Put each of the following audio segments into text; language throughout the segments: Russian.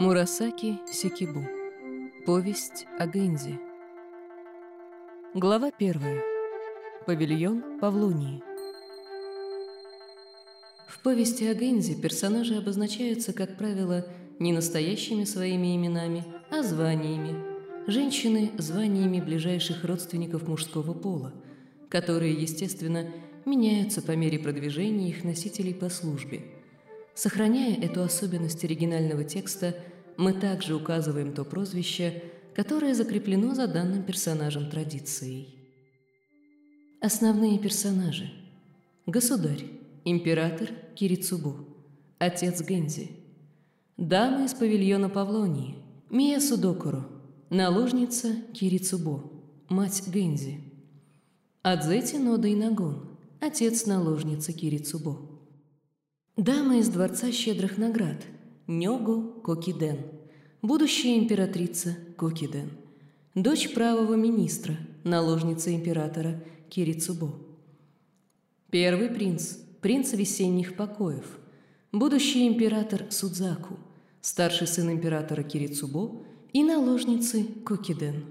Мурасаки Сикибу. Повесть о Гэнзи. Глава первая. Павильон Павлонии. В повести о Гэнзи персонажи обозначаются, как правило, не настоящими своими именами, а званиями. Женщины – званиями ближайших родственников мужского пола, которые, естественно, меняются по мере продвижения их носителей по службе. Сохраняя эту особенность оригинального текста, мы также указываем то прозвище, которое закреплено за данным персонажем традицией. Основные персонажи. Государь, император Кирицубу, отец Гензи. Дама из павильона Павлонии, Мия Судокуру, наложница Кирицубо, мать Гензи. Адзети Нода Инагон, отец наложницы Кирицубо. Дама из Дворца Щедрых Наград, Нёгу Кокиден, будущая императрица Кокиден, дочь правого министра, наложница императора Кирицубо. Первый принц, принц весенних покоев, будущий император Судзаку, старший сын императора Кирицубо и наложницы Кокиден.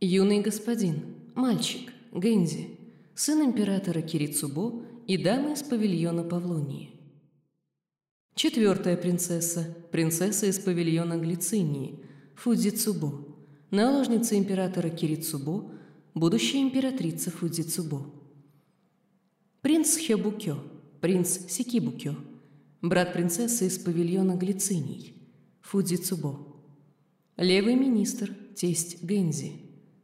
Юный господин, мальчик, Гензи, сын императора Кирицубо и дамы из павильона Павлонии. Четвертая принцесса, принцесса из павильона Глицинии, Фудзицубо, наложница императора Кирицубо, будущая императрица Фудзицубо. Принц Хёбукё, принц Сикибукё, брат принцессы из павильона Глициний, Фудзицубо. Левый министр, тесть Гензи,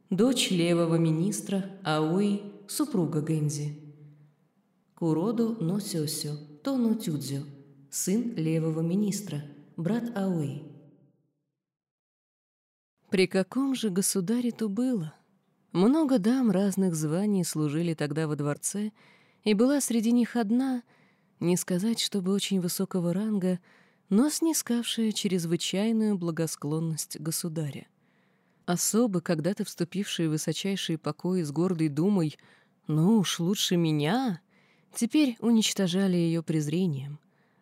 дочь левого министра Аои супруга Гэнзи. Куродо но сёсё, Тоно Тюдзё, сын левого министра, брат Ауи. При каком же государе то было? Много дам разных званий служили тогда во дворце, и была среди них одна, не сказать, чтобы очень высокого ранга, но снискавшая чрезвычайную благосклонность государя. Особо, когда-то вступившие в высочайшие покои с гордой думой ну уж лучше меня, теперь уничтожали ее презрением.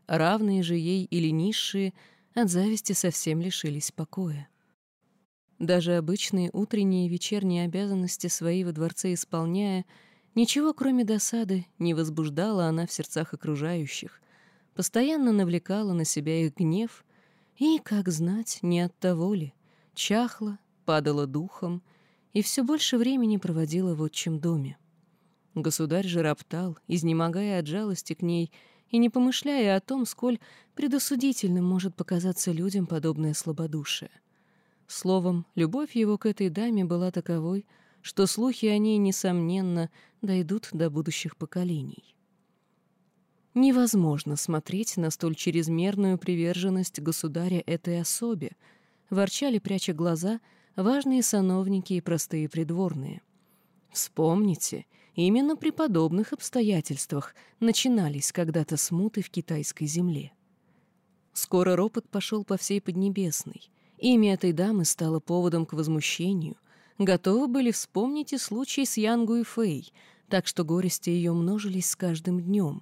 Равные же ей или низшие от зависти совсем лишились покоя. Даже обычные утренние и вечерние обязанности свои во дворце исполняя, ничего кроме досады не возбуждала она в сердцах окружающих, постоянно навлекала на себя их гнев и, как знать, не от того ли, чахла, падала духом и все больше времени проводила в отчим доме. Государь же роптал, изнемогая от жалости к ней и не помышляя о том, сколь предосудительным может показаться людям подобное слабодушие. Словом, любовь его к этой даме была таковой, что слухи о ней, несомненно, дойдут до будущих поколений. Невозможно смотреть на столь чрезмерную приверженность государя этой особе, ворчали, пряча глаза, важные сановники и простые придворные. Вспомните — Именно при подобных обстоятельствах начинались когда-то смуты в китайской земле. Скоро ропот пошел по всей Поднебесной. Имя этой дамы стало поводом к возмущению. Готовы были вспомнить и случай с Янгу и Фэй, так что горести ее множились с каждым днем.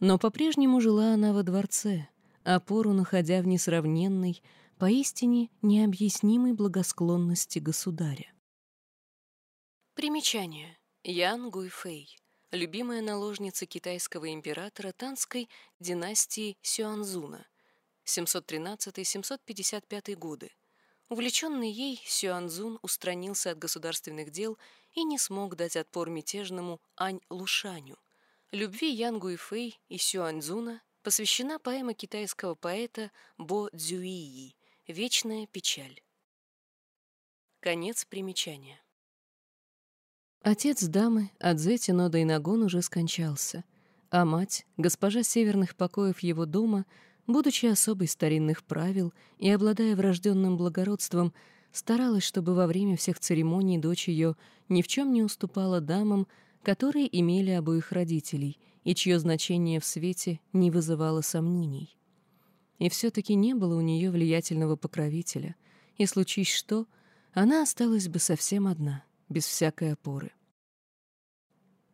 Но по-прежнему жила она во дворце, опору находя в несравненной, поистине необъяснимой благосклонности государя. Примечание. Ян Гуйфэй, любимая наложница китайского императора Танской династии Сюанзуна, 713-755 годы. Увлеченный ей, Сюанзун устранился от государственных дел и не смог дать отпор мятежному Ань Лушаню. Любви Ян Гуйфэй и Сюанзуна посвящена поэма китайского поэта Бо Цзюии «Вечная печаль». Конец примечания. Отец дамы, Адзети Нода Инагон, уже скончался, а мать, госпожа северных покоев его дома, будучи особой старинных правил и обладая врожденным благородством, старалась, чтобы во время всех церемоний дочь ее ни в чем не уступала дамам, которые имели обоих родителей и чье значение в свете не вызывало сомнений. И все-таки не было у нее влиятельного покровителя, и случись что, она осталась бы совсем одна — без всякой опоры.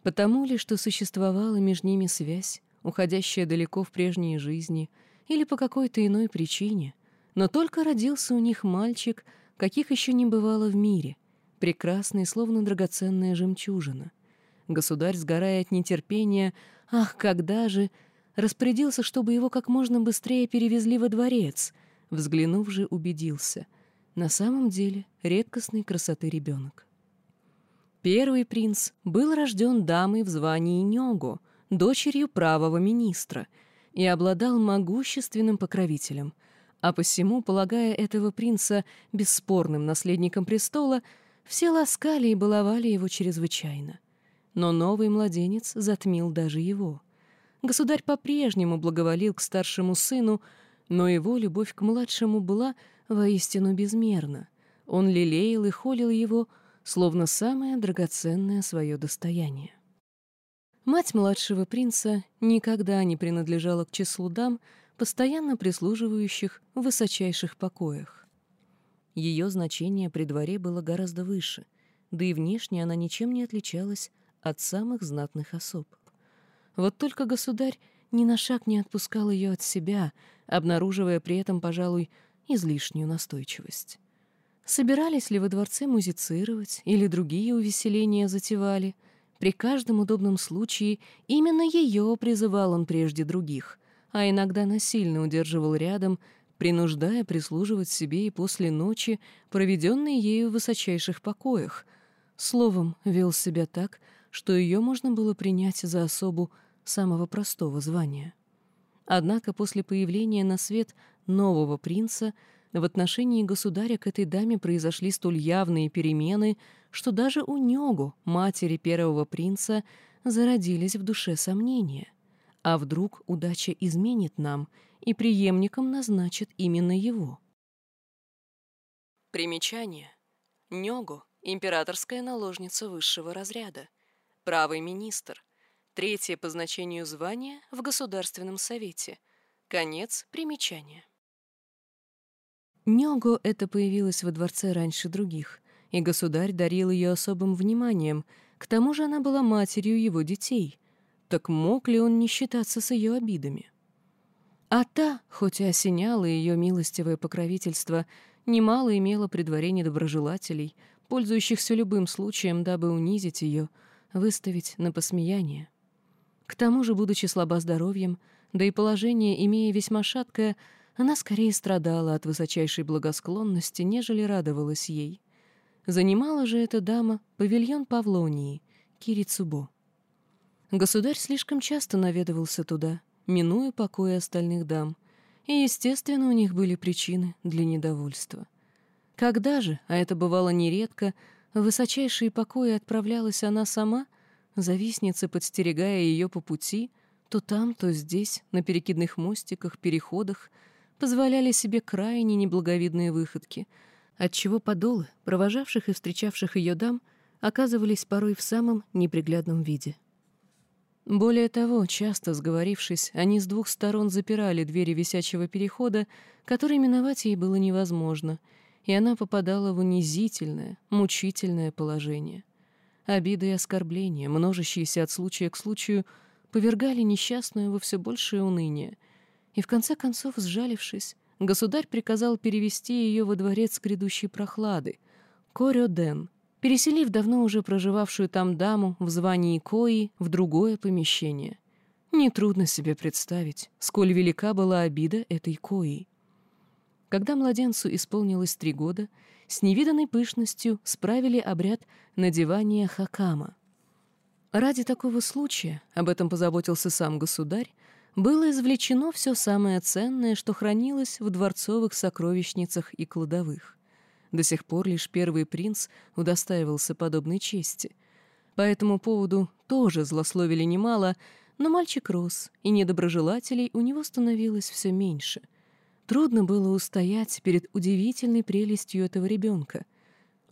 Потому ли, что существовала между ними связь, уходящая далеко в прежние жизни, или по какой-то иной причине, Но только родился у них мальчик, каких еще не бывало в мире, прекрасный, словно драгоценная жемчужина. Государь, сгорая от нетерпения, ах, когда же, распорядился, чтобы его как можно быстрее перевезли во дворец. Взглянув же, убедился. На самом деле редкостной красоты ребенок. Первый принц был рожден дамой в звании Нёгу, дочерью правого министра, и обладал могущественным покровителем, а посему, полагая этого принца бесспорным наследником престола, все ласкали и баловали его чрезвычайно. Но новый младенец затмил даже его. Государь по-прежнему благоволил к старшему сыну, но его любовь к младшему была воистину безмерна. Он лелеял и холил его, словно самое драгоценное свое достояние. Мать младшего принца никогда не принадлежала к числу дам, постоянно прислуживающих в высочайших покоях. Ее значение при дворе было гораздо выше, да и внешне она ничем не отличалась от самых знатных особ. Вот только государь ни на шаг не отпускал ее от себя, обнаруживая при этом, пожалуй, излишнюю настойчивость. Собирались ли во дворце музицировать или другие увеселения затевали? При каждом удобном случае именно ее призывал он прежде других, а иногда насильно удерживал рядом, принуждая прислуживать себе и после ночи, проведенной ею в высочайших покоях. Словом, вел себя так, что ее можно было принять за особу самого простого звания. Однако после появления на свет нового принца в отношении государя к этой даме произошли столь явные перемены, что даже у Нёгу, матери первого принца, зародились в душе сомнения. А вдруг удача изменит нам, и преемником назначит именно его? Примечание. Нёгу — императорская наложница высшего разряда, правый министр, третье по значению звание в Государственном совете. Конец примечания. Нёго это появилась во дворце раньше других, и государь дарил ее особым вниманием, к тому же она была матерью его детей. Так мог ли он не считаться с ее обидами? А та, хоть и осеняла ее милостивое покровительство, немало имела при дворе недоброжелателей, пользующихся любым случаем, дабы унизить ее, выставить на посмеяние. К тому же, будучи слаба здоровьем, да и положение имея весьма шаткое, она скорее страдала от высочайшей благосклонности, нежели радовалась ей. Занимала же эта дама павильон Павлонии, Кирицубо. Государь слишком часто наведывался туда, минуя покои остальных дам, и, естественно, у них были причины для недовольства. Когда же, а это бывало нередко, в высочайшие покои отправлялась она сама, завистница, подстерегая ее по пути, то там, то здесь, на перекидных мостиках, переходах — позволяли себе крайне неблаговидные выходки, отчего подолы, провожавших и встречавших ее дам, оказывались порой в самом неприглядном виде. Более того, часто сговорившись, они с двух сторон запирали двери висячего перехода, который миновать ей было невозможно, и она попадала в унизительное, мучительное положение. Обиды и оскорбления, множащиеся от случая к случаю, повергали несчастную во все большее уныние — и в конце концов, сжалившись, государь приказал перевести ее во дворец грядущей прохлады, Корёден, переселив давно уже проживавшую там даму в звании Кои в другое помещение. Нетрудно себе представить, сколь велика была обида этой Кои. Когда младенцу исполнилось три года, с невиданной пышностью справили обряд надевания хакама. Ради такого случая, об этом позаботился сам государь, было извлечено все самое ценное, что хранилось в дворцовых сокровищницах и кладовых. До сих пор лишь первый принц удостаивался подобной чести. По этому поводу тоже злословили немало, но мальчик рос, и недоброжелателей у него становилось все меньше. Трудно было устоять перед удивительной прелестью этого ребенка.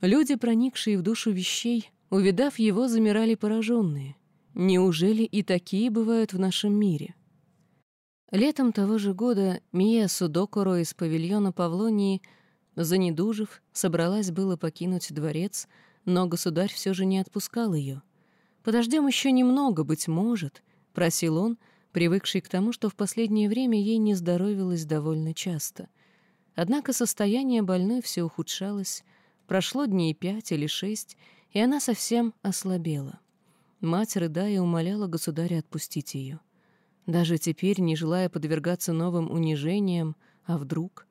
Люди, проникшие в душу вещей, увидав его, замирали пораженные. Неужели и такие бывают в нашем мире? Летом того же года Мия Судокоро из павильона Павлонии, занедужив, собралась было покинуть дворец, но государь все же не отпускал ее. «Подождем еще немного, быть может», — просил он, привыкший к тому, что в последнее время ей не здоровилось довольно часто. Однако состояние больной все ухудшалось, прошло дней пять или шесть, и она совсем ослабела. Мать, рыдая, умоляла государя отпустить ее. Даже теперь, не желая подвергаться новым унижениям, а вдруг,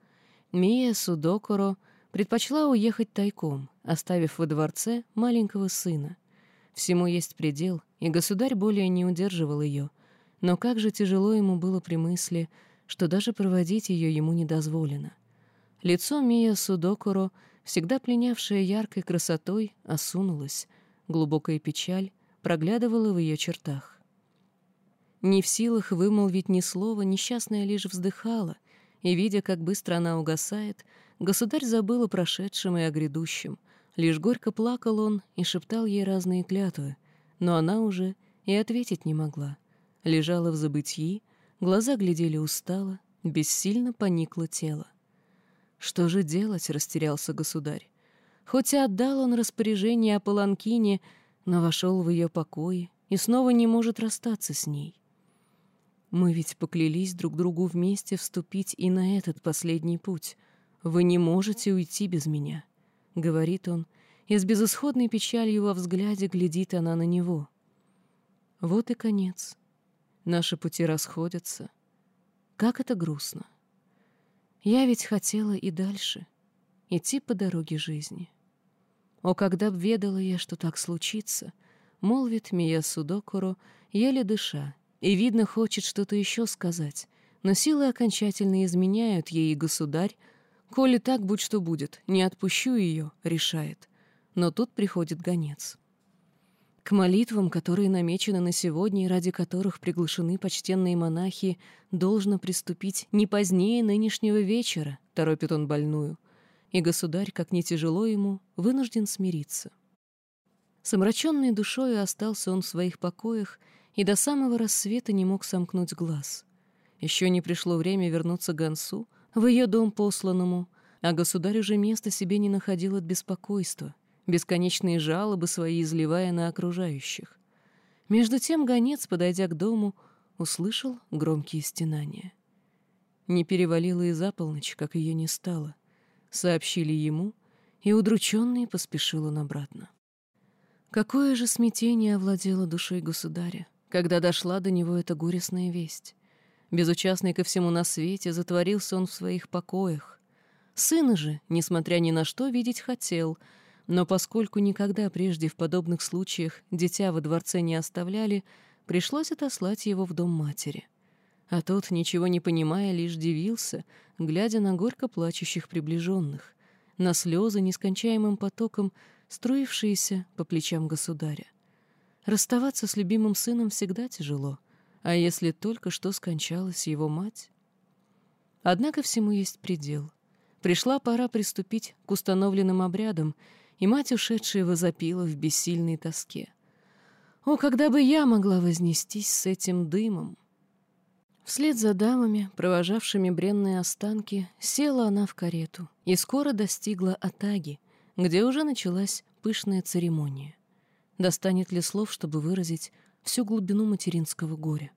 Мия Судокоро предпочла уехать тайком, оставив во дворце маленького сына. Всему есть предел, и государь более не удерживал ее. Но как же тяжело ему было при мысли, что даже проводить ее ему не дозволено. Лицо Мия Судокоро, всегда пленявшее яркой красотой, осунулось, глубокая печаль проглядывала в ее чертах. Не в силах вымолвить ни слова, несчастная лишь вздыхала, и, видя, как быстро она угасает, государь забыл о прошедшем и о грядущем. Лишь горько плакал он и шептал ей разные клятвы, но она уже и ответить не могла. Лежала в забытии, глаза глядели устало, бессильно поникло тело. Что же делать, растерялся государь. Хоть и отдал он распоряжение о Паланкине, но вошел в ее покои и снова не может расстаться с ней. Мы ведь поклялись друг другу вместе вступить и на этот последний путь. Вы не можете уйти без меня, — говорит он, и с безысходной печалью во взгляде глядит она на него. Вот и конец. Наши пути расходятся. Как это грустно. Я ведь хотела и дальше идти по дороге жизни. О, когда б ведала я, что так случится, молвит Мия Судокуро, еле дыша, и, видно, хочет что-то еще сказать, но силы окончательно изменяют ей, и государь, коли так, будь что будет, не отпущу ее, решает. Но тут приходит гонец. К молитвам, которые намечены на сегодня и ради которых приглашены почтенные монахи, должно приступить не позднее нынешнего вечера, торопит он больную. И государь, как не тяжело ему, вынужден смириться. С омраченной душою остался он в своих покоях и до самого рассвета не мог сомкнуть глаз. Еще не пришло время вернуться Гансу, в ее дом посланному, а государь уже места себе не находил от беспокойства, бесконечные жалобы свои изливая на окружающих. Между тем гонец, подойдя к дому, услышал громкие стенания. Не перевалила и за полночь, как ее не стало. Сообщили ему, и удрученный поспешил он обратно. Какое же смятение овладело душой государя когда дошла до него эта горестная весть. Безучастный ко всему на свете, затворился он в своих покоях. Сына же, несмотря ни на что, видеть хотел, но поскольку никогда прежде в подобных случаях дитя во дворце не оставляли, пришлось отослать его в дом матери. А тот, ничего не понимая, лишь дивился, глядя на горько плачущих приближенных, на слезы нескончаемым потоком, струившиеся по плечам государя. Расставаться с любимым сыном всегда тяжело, а если только что скончалась его мать? Однако всему есть предел. Пришла пора приступить к установленным обрядам, и мать, ушедшая, возопила в бессильной тоске. «О, когда бы я могла вознестись с этим дымом!» Вслед за дамами, провожавшими бренные останки, села она в карету и скоро достигла Атаги, где уже началась пышная церемония достанет ли слов, чтобы выразить всю глубину материнского горя.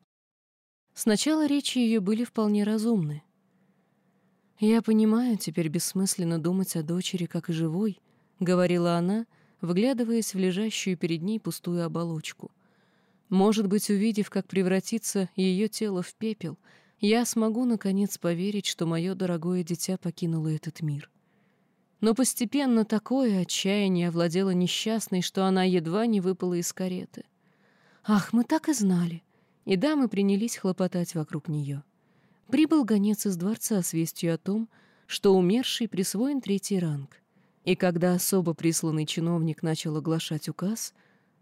Сначала речи ее были вполне разумны. «Я понимаю, теперь бессмысленно думать о дочери, как и живой», — говорила она, вглядываясь в лежащую перед ней пустую оболочку. «Может быть, увидев, как превратится ее тело в пепел, я смогу, наконец, поверить, что мое дорогое дитя покинуло этот мир. Но постепенно такое отчаяние овладело несчастной, что она едва не выпала из кареты. Ах, мы так и знали. И дамы принялись хлопотать вокруг нее. Прибыл гонец из дворца с вестью о том, что умерший присвоен третий ранг. И когда особо присланный чиновник начал оглашать указ,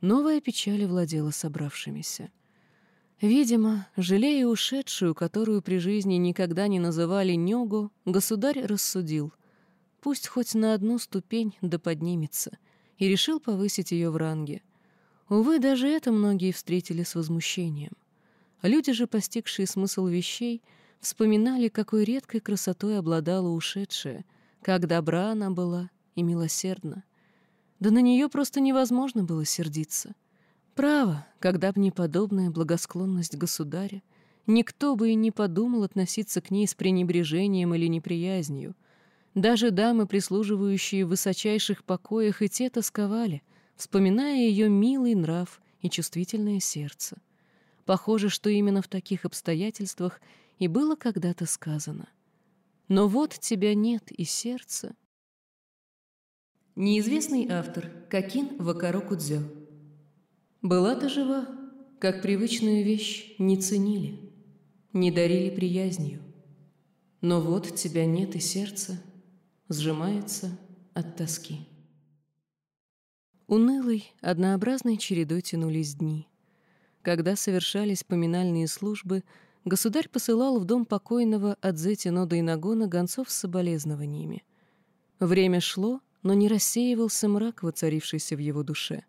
новая печаль владела собравшимися. Видимо, жалея ушедшую, которую при жизни никогда не называли Нёго, государь рассудил — пусть хоть на одну ступень да поднимется, и решил повысить ее в ранге. Увы, даже это многие встретили с возмущением. Люди же, постигшие смысл вещей, вспоминали, какой редкой красотой обладала ушедшая, как добра она была и милосердна. Да на нее просто невозможно было сердиться. Право, когда б не подобная благосклонность государя, никто бы и не подумал относиться к ней с пренебрежением или неприязнью — Даже дамы, прислуживающие в высочайших покоях, и те тосковали, вспоминая ее милый нрав и чувствительное сердце. Похоже, что именно в таких обстоятельствах и было когда-то сказано. Но вот тебя нет и сердца. Неизвестный автор Какин Вакаро Кудзё. Была ты жива, как привычную вещь не ценили, не дарили приязнью. Но вот тебя нет и сердце сжимается от тоски. Унылой, однообразной чередой тянулись дни. Когда совершались поминальные службы, государь посылал в дом покойного Адзе Нода и Нагона гонцов с соболезнованиями. Время шло, но не рассеивался мрак, воцарившийся в его душе.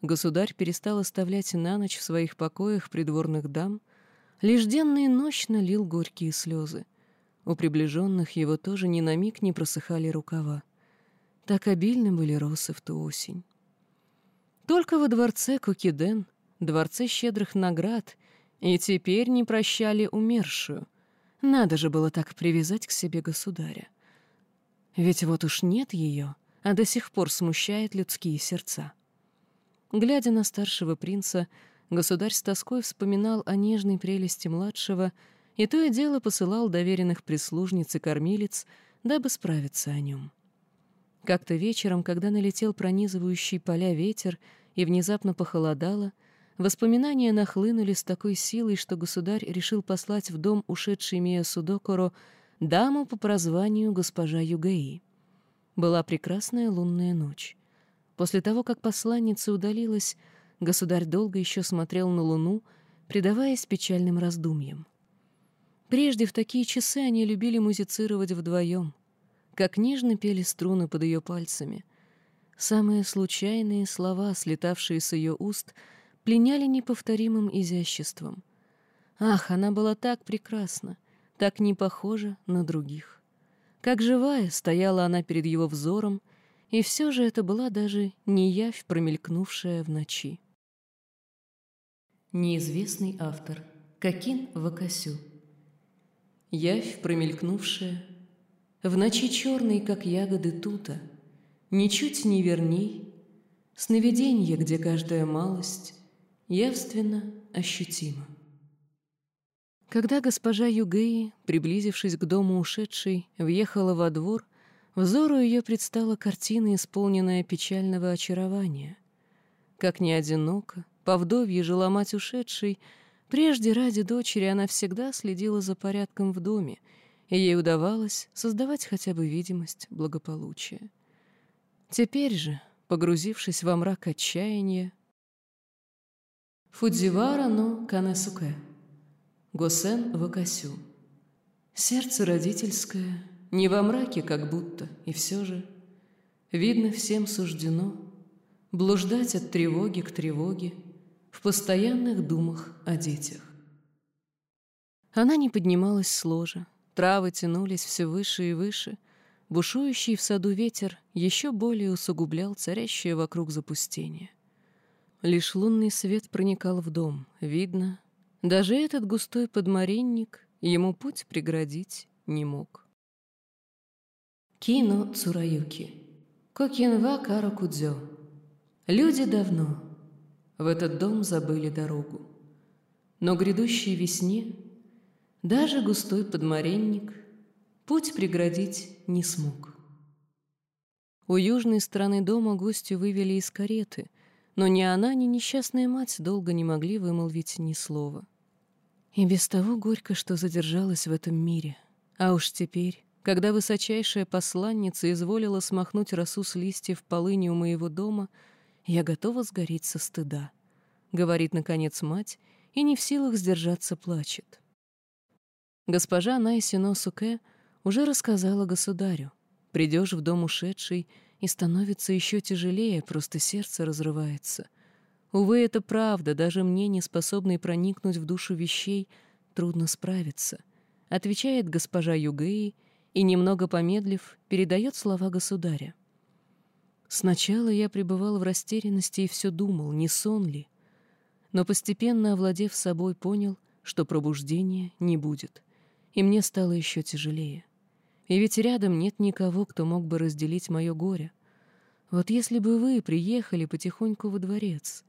Государь перестал оставлять на ночь в своих покоях придворных дам, лишь денно и ночно лил горькие слезы. У приближенных его тоже ни на миг не просыхали рукава. Так обильны были росы в ту осень. Только во дворце Кукиден, дворце щедрых наград, и теперь не прощали умершую. Надо же было так привязать к себе государя. Ведь вот уж нет ее, а до сих пор смущает людские сердца. Глядя на старшего принца, государь с тоской вспоминал о нежной прелести младшего — и то и дело посылал доверенных прислужниц и кормилец, дабы справиться о нем. Как-то вечером, когда налетел пронизывающий поля ветер и внезапно похолодало, воспоминания нахлынули с такой силой, что государь решил послать в дом ушедшей Мия Судокоро даму по прозванию госпожа Югаи. Была прекрасная лунная ночь. После того, как посланница удалилась, государь долго еще смотрел на луну, предаваясь печальным раздумьям. Прежде в такие часы они любили музицировать вдвоем, как нежно пели струны под ее пальцами. Самые случайные слова, слетавшие с ее уст, пленяли неповторимым изяществом. Ах, она была так прекрасна, так не похожа на других. Как живая стояла она перед его взором, и все же это была даже не явь, промелькнувшая в ночи. Неизвестный автор. Какин Вакасю. Явь, промелькнувшая, в ночи черной, как ягоды тута, Ничуть не верней, сновиденье, где каждая малость явственно ощутима. Когда госпожа Югеи, приблизившись к дому ушедшей, въехала во двор, взору ее предстала картина, исполненная печального очарования. Как не одиноко, по вдовье жила мать ушедшей — Прежде ради дочери она всегда следила за порядком в доме, и ей удавалось создавать хотя бы видимость благополучия. Теперь же, погрузившись во мрак отчаяния, Фудзивара но Канесуке, Госен Вакасю. Сердце родительское, не во мраке как будто, и все же, видно, всем суждено блуждать от тревоги к тревоге, в постоянных думах о детях. Она не поднималась с ложа, травы тянулись все выше и выше, бушующий в саду ветер еще более усугублял царящее вокруг запустение. Лишь лунный свет проникал в дом, видно, даже этот густой подмаринник ему путь преградить не мог. Кино Цураюки. Кокинва Каракудзё. Люди давно, в этот дом забыли дорогу. Но грядущей весне даже густой подмаренник путь преградить не смог. У южной стороны дома гостю вывели из кареты, но ни она, ни несчастная мать долго не могли вымолвить ни слова. И без того горько, что задержалась в этом мире. А уж теперь, когда высочайшая посланница изволила смахнуть росу с листьев полыни у моего дома — «Я готова сгореть со стыда», — говорит, наконец, мать, и не в силах сдержаться плачет. Госпожа Найсино Суке уже рассказала государю. Придешь в дом ушедший, и становится еще тяжелее, просто сердце разрывается. Увы, это правда, даже мне, не способной проникнуть в душу вещей, трудно справиться, отвечает госпожа Югеи и, немного помедлив, передает слова государя. Сначала я пребывал в растерянности и все думал, не сон ли. Но постепенно, овладев собой, понял, что пробуждения не будет, и мне стало еще тяжелее. И ведь рядом нет никого, кто мог бы разделить мое горе. Вот если бы вы приехали потихоньку во дворец.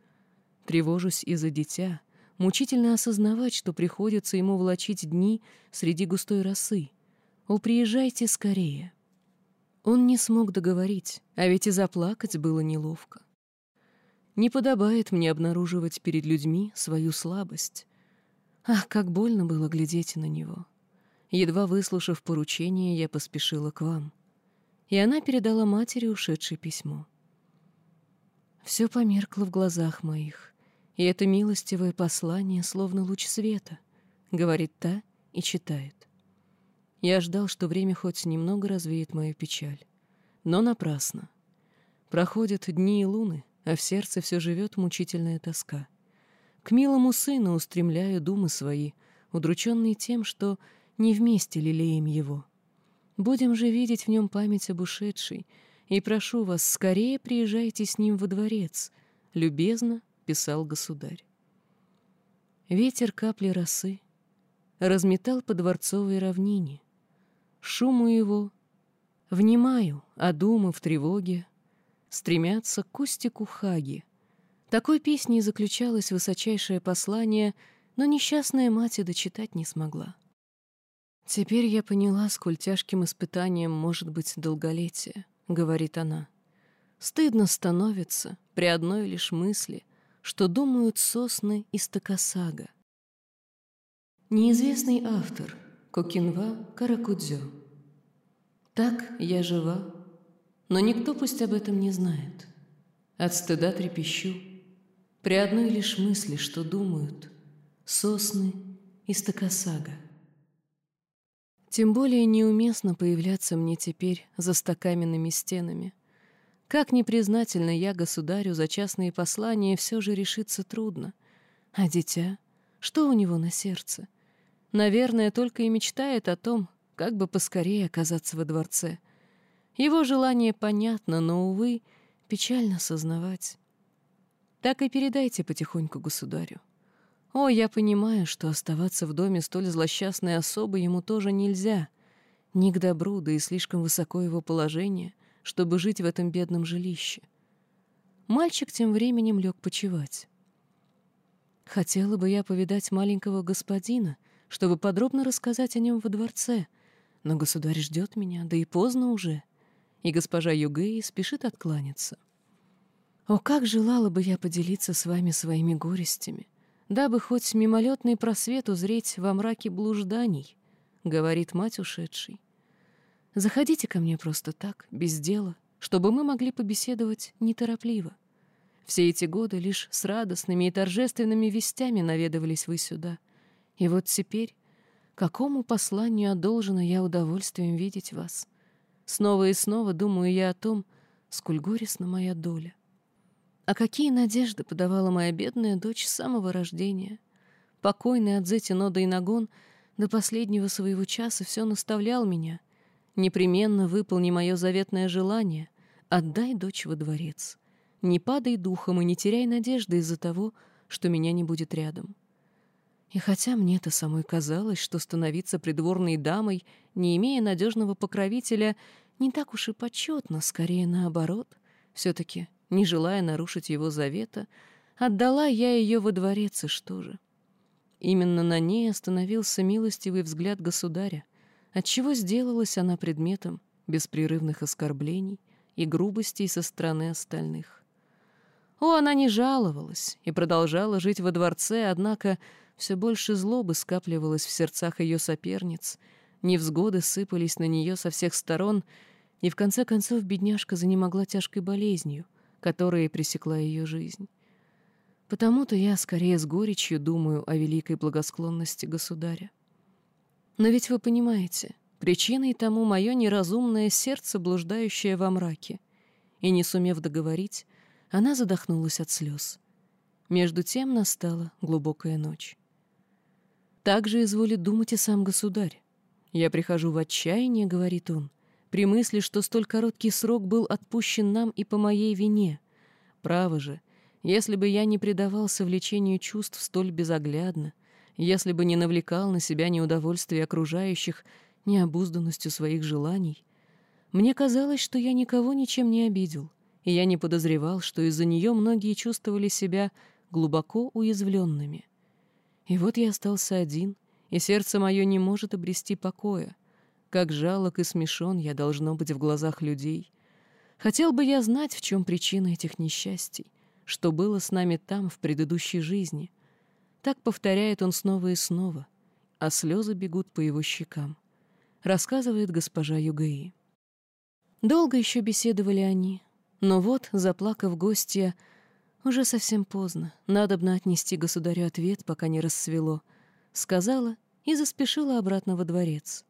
Тревожусь из-за дитя, мучительно осознавать, что приходится ему влачить дни среди густой росы. О, приезжайте скорее. Он не смог договорить, а ведь и заплакать было неловко. Не подобает мне обнаруживать перед людьми свою слабость. Ах, как больно было глядеть на него. Едва выслушав поручение, я поспешила к вам. И она передала матери ушедшее письмо. Все померкло в глазах моих, и это милостивое послание, словно луч света, говорит та и читает. Я ждал, что время хоть немного развеет мою печаль. Но напрасно. Проходят дни и луны, а в сердце все живет мучительная тоска. К милому сыну устремляю думы свои, удрученный тем, что не вместе лелеем его. Будем же видеть в нем память об ушедшей, и прошу вас, скорее приезжайте с ним во дворец, любезно писал государь. Ветер капли росы разметал по дворцовой равнине. Шуму его внимаю, а думы в тревоге стремятся к кустику Хаги. Такой песней заключалось высочайшее послание, но несчастная мать и дочитать не смогла. «Теперь я поняла, сколь тяжким испытанием может быть долголетие», — говорит она. «Стыдно становится при одной лишь мысли, что думают сосны из Такасага». Неизвестный автор Кокинва Каракудзё. Так я жива, но никто пусть об этом не знает. От стыда трепещу, при одной лишь мысли, что думают сосны из Такасага. Тем более неуместно появляться мне теперь за стакаменными стенами. Как непризнательно я государю за частные послания, все же решиться трудно. А дитя? Что у него на сердце? Наверное, только и мечтает о том, как бы поскорее оказаться во дворце. Его желание понятно, но, увы, печально сознавать. Так и передайте потихоньку государю. О, я понимаю, что оставаться в доме столь злосчастной особы ему тоже нельзя. Не к добру, да и слишком высоко его положение, чтобы жить в этом бедном жилище. Мальчик тем временем лег почевать. Хотела бы я повидать маленького господина, чтобы подробно рассказать о нем во дворце — но государь ждет меня, да и поздно уже. И госпожа Югей спешит откланяться. О, как желала бы я поделиться с вами своими горестями, дабы хоть мимолетный просвет узреть во мраке блужданий, — говорит мать ушедшей. Заходите ко мне просто так, без дела, чтобы мы могли побеседовать неторопливо. Все эти годы лишь с радостными и торжественными вестями наведывались вы сюда. И вот теперь Какому посланию одолжено я удовольствием видеть вас? Снова и снова думаю я о том, сколь горестна моя доля. А какие надежды подавала моя бедная дочь с самого рождения. Покойный от Нода и Нагон до последнего своего часа все наставлял меня. Непременно выполни мое заветное желание. Отдай дочь во дворец. Не падай духом и не теряй надежды из-за того, что меня не будет рядом. И хотя мне-то самой казалось, что становиться придворной дамой, не имея надежного покровителя, не так уж и почетно, скорее наоборот, все-таки, не желая нарушить его завета, отдала я ее во дворец, и что же? Именно на ней остановился милостивый взгляд государя, отчего сделалась она предметом беспрерывных оскорблений и грубостей со стороны остальных. О, она не жаловалась и продолжала жить во дворце, однако все больше злобы скапливалось в сердцах ее соперниц, невзгоды сыпались на нее со всех сторон, и в конце концов бедняжка занемогла тяжкой болезнью, которая пресекла ее жизнь. Потому-то я скорее с горечью думаю о великой благосклонности государя. Но ведь вы понимаете, причиной тому мое неразумное сердце, блуждающее во мраке. И, не сумев договорить, она задохнулась от слез. Между тем настала глубокая ночь. Так же изволит думать и сам государь. «Я прихожу в отчаяние», — говорит он, при мысли, что столь короткий срок был отпущен нам и по моей вине. Право же, если бы я не предавался влечению чувств столь безоглядно, если бы не навлекал на себя неудовольствие окружающих, необузданностью своих желаний. Мне казалось, что я никого ничем не обидел, и я не подозревал, что из-за нее многие чувствовали себя глубоко уязвленными. И вот я остался один, и сердце мое не может обрести покоя. Как жалок и смешон я должно быть в глазах людей. Хотел бы я знать, в чем причина этих несчастий, что было с нами там, в предыдущей жизни. Так повторяет он снова и снова, а слезы бегут по его щекам. Рассказывает госпожа Югаи. Долго еще беседовали они, но вот, заплакав гостья, уже совсем поздно, надобно отнести государю ответ, пока не рассвело, сказала и заспешила обратно во дворец.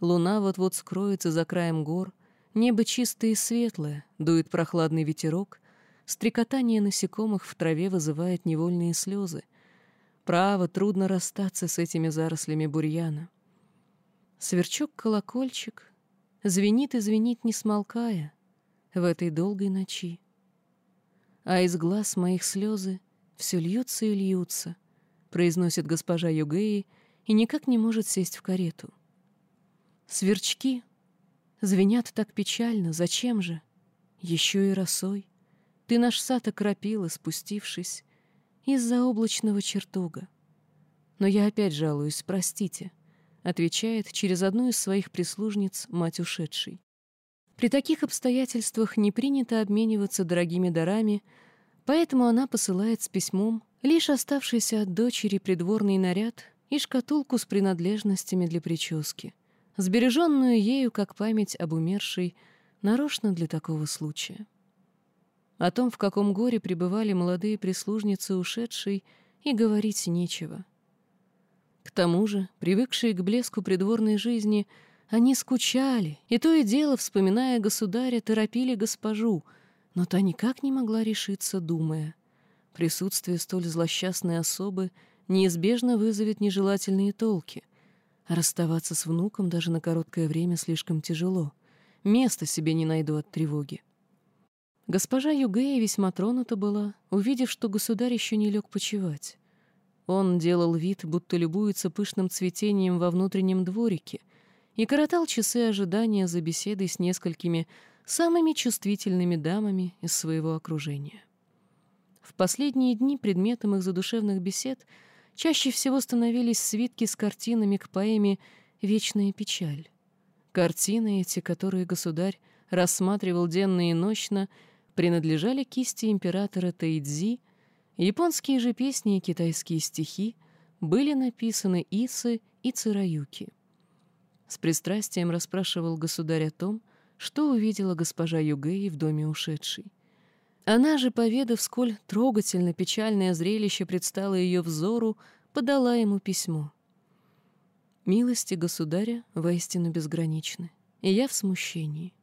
Луна вот-вот скроется за краем гор, небо чистое и светлое, дует прохладный ветерок, стрекотание насекомых в траве вызывает невольные слезы. Право, трудно расстаться с этими зарослями бурьяна. Сверчок-колокольчик звенит и звенит, не смолкая, в этой долгой ночи. А из глаз моих слезы все льются и льются, произносит госпожа Югеи и никак не может сесть в карету. Сверчки звенят так печально, зачем же? Еще и росой. Ты наш сад окропила, спустившись из-за облачного чертога. Но я опять жалуюсь, простите, отвечает через одну из своих прислужниц мать ушедшей. При таких обстоятельствах не принято обмениваться дорогими дарами, поэтому она посылает с письмом лишь оставшийся от дочери придворный наряд и шкатулку с принадлежностями для прически — сбереженную ею как память об умершей, нарочно для такого случая. О том, в каком горе пребывали молодые прислужницы ушедшей, и говорить нечего. К тому же, привыкшие к блеску придворной жизни, они скучали, и то и дело, вспоминая государя, торопили госпожу, но та никак не могла решиться, думая. Присутствие столь злосчастной особы неизбежно вызовет нежелательные толки — расставаться с внуком даже на короткое время слишком тяжело. Места себе не найду от тревоги. Госпожа Югея весьма тронута была, увидев, что государь еще не лег почевать. Он делал вид, будто любуется пышным цветением во внутреннем дворике, и коротал часы ожидания за беседой с несколькими самыми чувствительными дамами из своего окружения. В последние дни предметом их задушевных бесед — чаще всего становились свитки с картинами к поэме «Вечная печаль». Картины эти, которые государь рассматривал денно и ночно, принадлежали кисти императора Тайдзи, японские же песни и китайские стихи были написаны Исы и Цираюки. С пристрастием расспрашивал государь о том, что увидела госпожа Югеи в доме ушедшей. Она же, поведав, сколь трогательно печальное зрелище предстало ее взору, подала ему письмо. «Милости государя воистину безграничны, и я в смущении.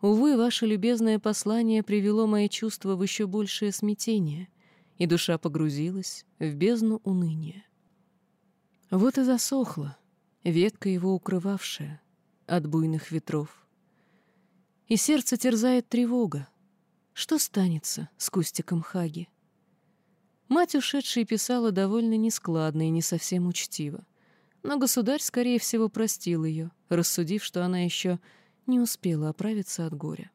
Увы, ваше любезное послание привело мои чувства в еще большее смятение, и душа погрузилась в бездну уныния. Вот и засохла, ветка его укрывавшая от буйных ветров. И сердце терзает тревога, что станется с Кустиком Хаги? Мать ушедшей писала довольно нескладно и не совсем учтиво. Но государь, скорее всего, простил ее, рассудив, что она еще не успела оправиться от горя.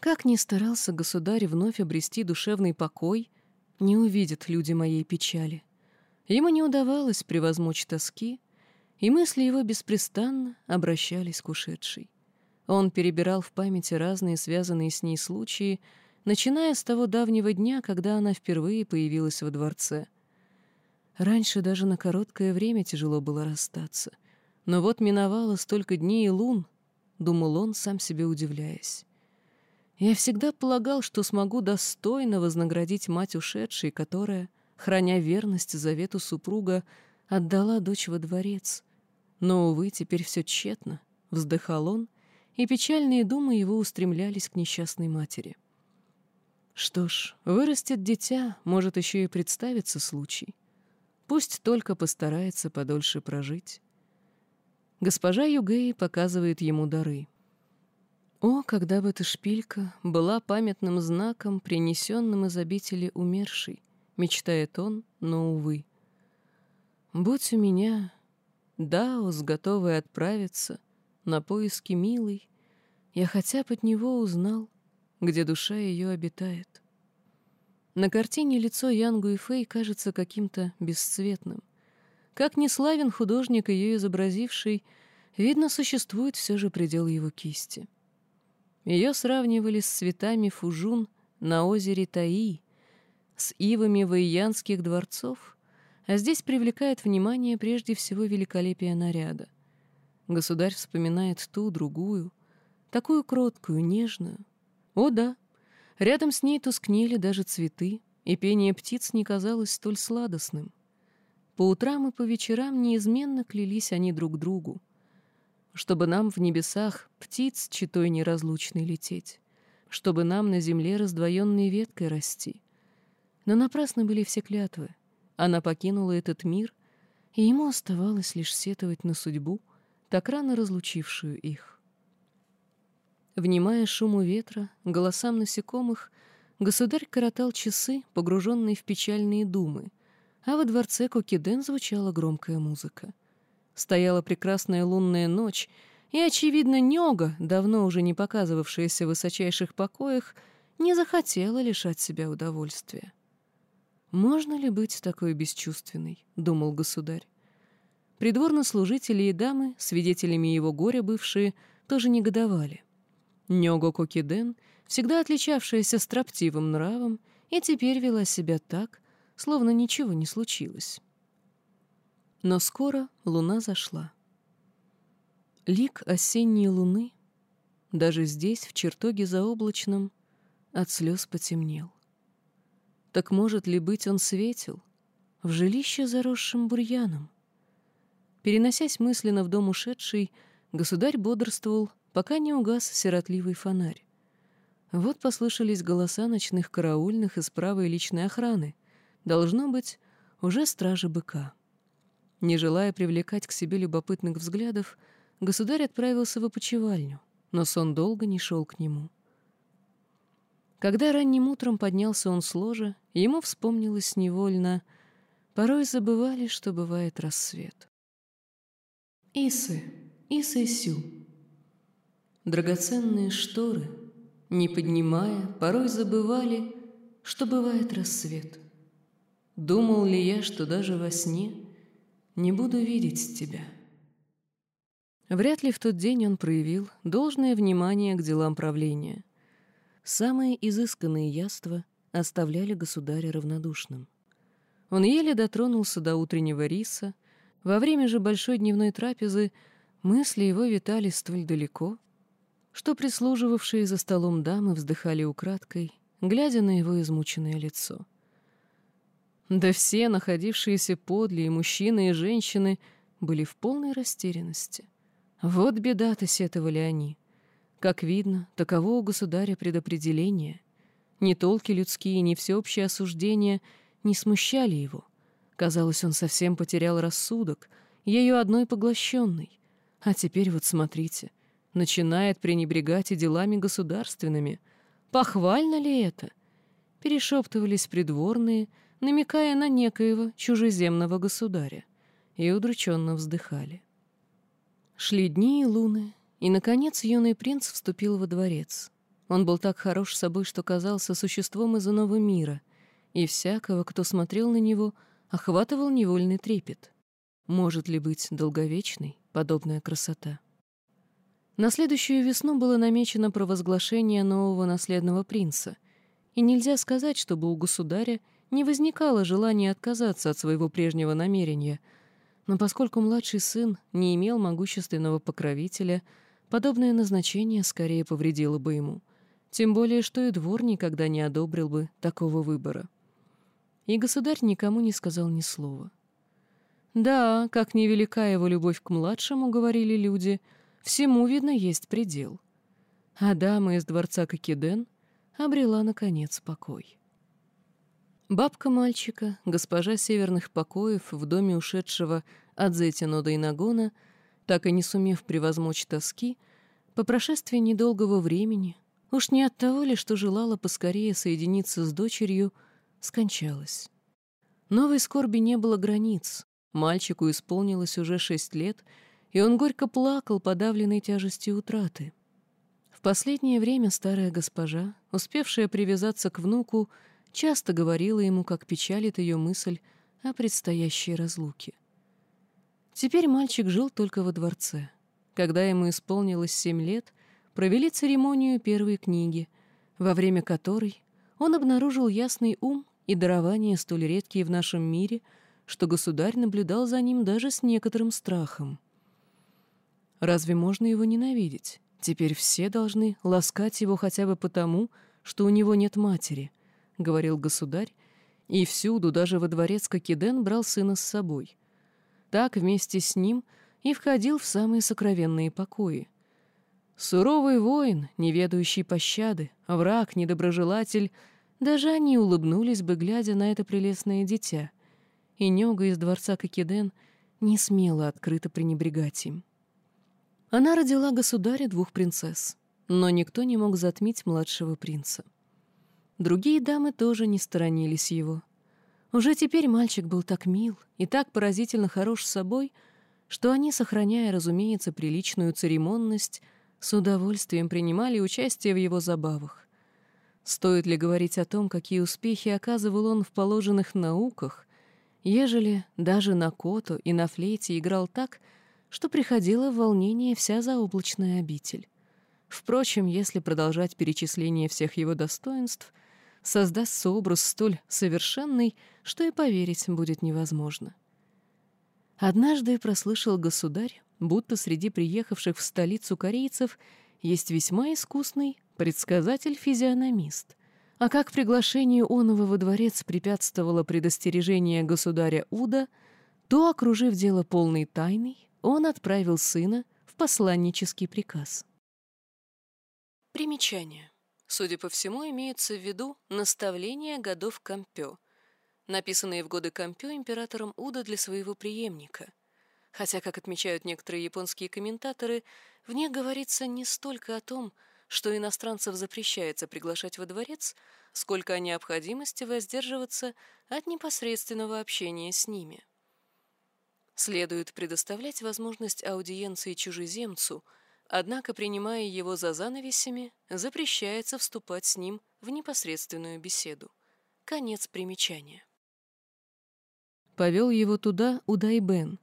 Как ни старался государь вновь обрести душевный покой, не увидят люди моей печали. Ему не удавалось превозмочь тоски, и мысли его беспрестанно обращались к ушедшей. Он перебирал в памяти разные связанные с ней случаи, начиная с того давнего дня, когда она впервые появилась во дворце. Раньше даже на короткое время тяжело было расстаться. Но вот миновало столько дней и лун, — думал он, сам себе удивляясь. Я всегда полагал, что смогу достойно вознаградить мать ушедшей, которая, храня верность завету супруга, отдала дочь во дворец. Но, увы, теперь все тщетно, — вздыхал он, и печальные думы его устремлялись к несчастной матери. Что ж, вырастет дитя, может еще и представиться случай. Пусть только постарается подольше прожить. Госпожа Югей показывает ему дары. О, когда бы эта шпилька была памятным знаком, принесенным из обители умершей, мечтает он, но, увы. Будь у меня Даос, готовый отправиться на поиски милой, я хотя бы от него узнал, где душа ее обитает. На картине лицо Янгу и Фэй кажется каким-то бесцветным. Как ни славен художник, ее изобразивший, видно, существует все же предел его кисти. Ее сравнивали с цветами фужун на озере Таи, с ивами вайянских дворцов, а здесь привлекает внимание прежде всего великолепие наряда. Государь вспоминает ту, другую, такую кроткую, нежную. О да, рядом с ней тускнели даже цветы, и пение птиц не казалось столь сладостным. По утрам и по вечерам неизменно клялись они друг другу, чтобы нам в небесах птиц читой неразлучной лететь, чтобы нам на земле раздвоенной веткой расти. Но напрасно были все клятвы. Она покинула этот мир, и ему оставалось лишь сетовать на судьбу, так рано разлучившую их. Внимая шуму ветра, голосам насекомых, государь коротал часы, погруженные в печальные думы, а во дворце Кокиден звучала громкая музыка. Стояла прекрасная лунная ночь, и, очевидно, Нега, давно уже не показывавшаяся в высочайших покоях, не захотела лишать себя удовольствия. «Можно ли быть такой бесчувственной?» — думал государь. Придворные служители и дамы, свидетелями его горя бывшие, тоже негодовали. Нёго Кокиден, всегда отличавшаяся строптивым нравом, и теперь вела себя так, словно ничего не случилось. Но скоро луна зашла. Лик осенней луны, даже здесь, в чертоге заоблачном, от слез потемнел. Так может ли быть он светил в жилище, заросшим бурьяном? Переносясь мысленно в дом ушедший, государь бодрствовал, пока не угас сиротливый фонарь. Вот послышались голоса ночных караульных из правой личной охраны. Должно быть, уже стражи быка. Не желая привлекать к себе любопытных взглядов, государь отправился в опочивальню, но сон долго не шел к нему. Когда ранним утром поднялся он с ложа, ему вспомнилось невольно, порой забывали, что бывает рассвет. Исы, Исы Сю. Драгоценные шторы, не поднимая, порой забывали, что бывает рассвет. Думал ли я, что даже во сне не буду видеть тебя? Вряд ли в тот день он проявил должное внимание к делам правления — Самые изысканные яства оставляли государя равнодушным. Он еле дотронулся до утреннего риса, во время же большой дневной трапезы мысли его витали столь далеко, что прислуживавшие за столом дамы вздыхали украдкой, глядя на его измученное лицо. Да все, находившиеся подле, и мужчины, и женщины, были в полной растерянности. Вот беда-то сетовали они — как видно, таково у государя предопределение. Ни толки людские, ни всеобщее осуждение не смущали его. Казалось, он совсем потерял рассудок, ею одной поглощенный. А теперь вот смотрите, начинает пренебрегать и делами государственными. Похвально ли это? Перешептывались придворные, намекая на некоего чужеземного государя, и удрученно вздыхали. Шли дни и луны, и, наконец, юный принц вступил во дворец. Он был так хорош собой, что казался существом из иного мира, и всякого, кто смотрел на него, охватывал невольный трепет. Может ли быть долговечной подобная красота? На следующую весну было намечено провозглашение нового наследного принца, и нельзя сказать, чтобы у государя не возникало желания отказаться от своего прежнего намерения, но поскольку младший сын не имел могущественного покровителя — Подобное назначение скорее повредило бы ему, тем более что и двор никогда не одобрил бы такого выбора. И государь никому не сказал ни слова. Да, как невелика его любовь к младшему, говорили люди, всему, видно, есть предел. А дама из дворца Кокиден обрела, наконец, покой. Бабка мальчика, госпожа северных покоев в доме ушедшего от Зетинода и Нагона — так и не сумев превозмочь тоски, по прошествии недолгого времени, уж не от того ли, что желала поскорее соединиться с дочерью, скончалась. Новой скорби не было границ. Мальчику исполнилось уже шесть лет, и он горько плакал, подавленной тяжестью утраты. В последнее время старая госпожа, успевшая привязаться к внуку, часто говорила ему, как печалит ее мысль о предстоящей разлуке. Теперь мальчик жил только во дворце. Когда ему исполнилось семь лет, провели церемонию первой книги, во время которой он обнаружил ясный ум и дарование столь редкие в нашем мире, что государь наблюдал за ним даже с некоторым страхом. Разве можно его ненавидеть? Теперь все должны ласкать его хотя бы потому, что у него нет матери, — говорил государь, и всюду, даже во дворец Кокиден, брал сына с собой. Так вместе с ним и входил в самые сокровенные покои. Суровый воин, не ведающий пощады, враг, недоброжелатель, даже они улыбнулись бы, глядя на это прелестное дитя, и Нега из дворца Кокиден не смела открыто пренебрегать им. Она родила государя двух принцесс, но никто не мог затмить младшего принца. Другие дамы тоже не сторонились его. Уже теперь мальчик был так мил и так поразительно хорош с собой, что они, сохраняя, разумеется, приличную церемонность, с удовольствием принимали участие в его забавах. Стоит ли говорить о том, какие успехи оказывал он в положенных науках, ежели даже на кото и на флейте играл так, что приходила в волнение вся заоблачная обитель. Впрочем, если продолжать перечисление всех его достоинств, создастся образ столь совершенный, что и поверить будет невозможно. Однажды прослышал государь, будто среди приехавших в столицу корейцев есть весьма искусный предсказатель-физиономист. А как приглашению оного во дворец препятствовало предостережение государя Уда, то, окружив дело полной тайной, он отправил сына в посланнический приказ. Примечание. Судя по всему, имеются в виду наставления годов Кампё, написанные в годы Кампё императором Уда для своего преемника — хотя, как отмечают некоторые японские комментаторы, в них говорится не столько о том, что иностранцев запрещается приглашать во дворец, сколько о необходимости воздерживаться от непосредственного общения с ними. Следует предоставлять возможность аудиенции чужеземцу, однако, принимая его за занавесями, запрещается вступать с ним в непосредственную беседу. Конец примечания. Повел его туда Удайбен,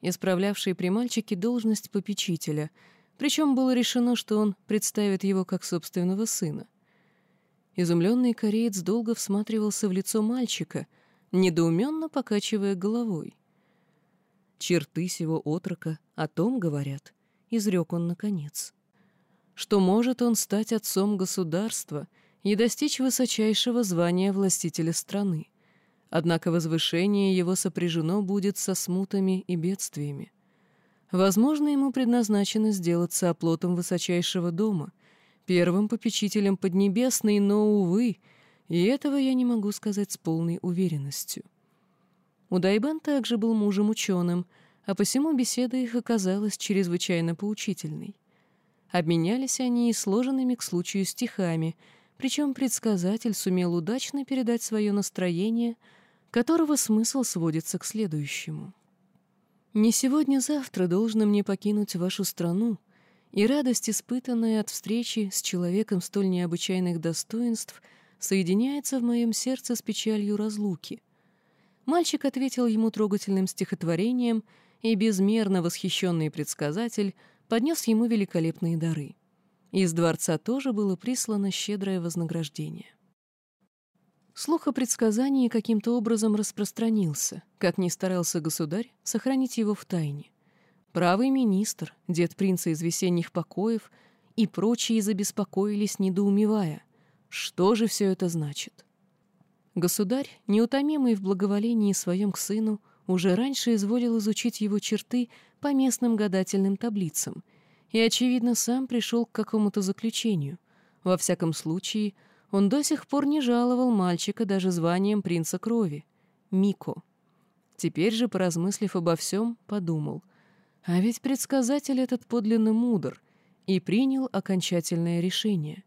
исправлявший при мальчике должность попечителя, причем было решено, что он представит его как собственного сына. Изумленный кореец долго всматривался в лицо мальчика, недоуменно покачивая головой. «Черты сего отрока о том говорят», — изрек он наконец, «что может он стать отцом государства и достичь высочайшего звания властителя страны. Однако возвышение его сопряжено будет со смутами и бедствиями. Возможно, ему предназначено сделаться оплотом высочайшего дома, первым попечителем Поднебесной, но, увы, и этого я не могу сказать с полной уверенностью. Удайбан также был мужем-ученым, а посему беседа их оказалась чрезвычайно поучительной. Обменялись они и сложенными к случаю стихами, причем предсказатель сумел удачно передать свое настроение — которого смысл сводится к следующему. «Не сегодня-завтра должно мне покинуть вашу страну, и радость, испытанная от встречи с человеком столь необычайных достоинств, соединяется в моем сердце с печалью разлуки». Мальчик ответил ему трогательным стихотворением, и безмерно восхищенный предсказатель поднес ему великолепные дары. Из дворца тоже было прислано щедрое вознаграждение. Слух о предсказании каким-то образом распространился, как ни старался государь сохранить его в тайне. Правый министр, дед принца из весенних покоев и прочие забеспокоились, недоумевая, что же все это значит. Государь, неутомимый в благоволении своем к сыну, уже раньше изволил изучить его черты по местным гадательным таблицам и, очевидно, сам пришел к какому-то заключению. Во всяком случае, он до сих пор не жаловал мальчика даже званием принца крови — Мико. Теперь же, поразмыслив обо всем, подумал, а ведь предсказатель этот подлинно мудр и принял окончательное решение.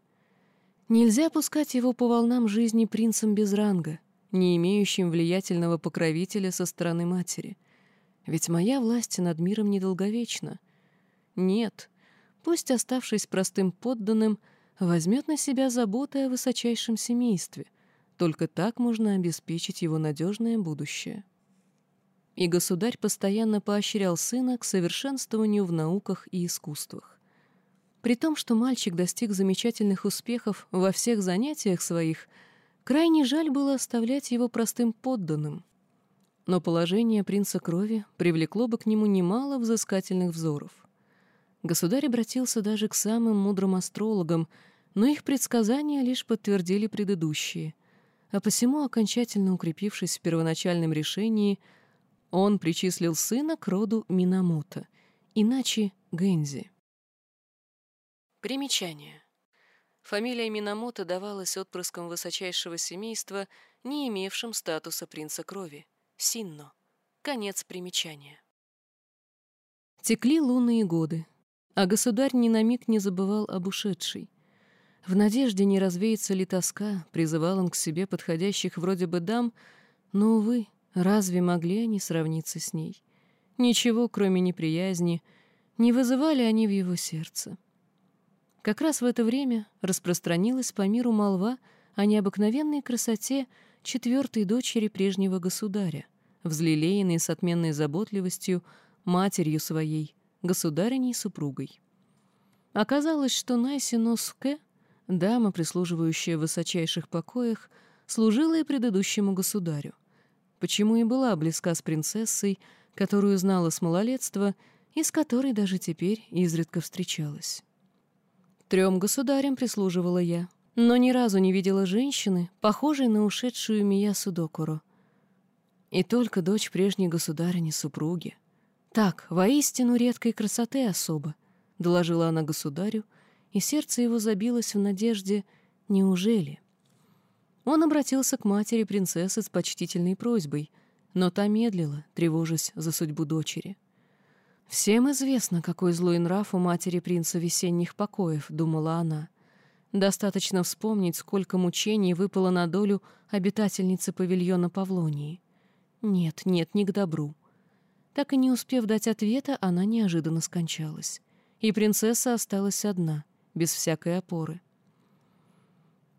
Нельзя пускать его по волнам жизни принцем без ранга, не имеющим влиятельного покровителя со стороны матери. ведь моя власть над миром недолговечна. Нет, пусть, оставшись простым подданным, возьмет на себя заботы о высочайшем семействе. Только так можно обеспечить его надежное будущее. И государь постоянно поощрял сына к совершенствованию в науках и искусствах. При том, что мальчик достиг замечательных успехов во всех занятиях своих, крайне жаль было оставлять его простым подданным. Но положение принца крови привлекло бы к нему немало взыскательных взоров. Государь обратился даже к самым мудрым астрологам, но их предсказания лишь подтвердили предыдущие, а посему, окончательно укрепившись в первоначальном решении, он причислил сына к роду Минамото, иначе Гэнзи. Примечание. Фамилия Минамото давалась отпрыском высочайшего семейства, не имевшим статуса принца крови — Синно. Конец примечания. Текли лунные годы, а государь ни на миг не забывал об ушедшей. В надежде, не развеется ли тоска, призывал он к себе подходящих вроде бы дам, но, увы, разве могли они сравниться с ней? Ничего, кроме неприязни, не вызывали они в его сердце. Как раз в это время распространилась по миру молва о необыкновенной красоте четвертой дочери прежнего государя, взлелеянной с отменной заботливостью матерью своей, государыней супругой. Оказалось, что Найси Носке, дама, прислуживающая в высочайших покоях, служила и предыдущему государю, почему и была близка с принцессой, которую знала с малолетства и с которой даже теперь изредка встречалась. Трем государям прислуживала я, но ни разу не видела женщины, похожей на ушедшую Мия Судокуру. И только дочь прежней государыни-супруги. Так, воистину редкой красоты особо, — доложила она государю, и сердце его забилось в надежде «Неужели?». Он обратился к матери принцессы с почтительной просьбой, но та медлила, тревожась за судьбу дочери. «Всем известно, какой злой нрав у матери принца весенних покоев», — думала она. «Достаточно вспомнить, сколько мучений выпало на долю обитательницы павильона Павлонии. Нет, нет, не к добру». Так и не успев дать ответа, она неожиданно скончалась. И принцесса осталась одна, без всякой опоры.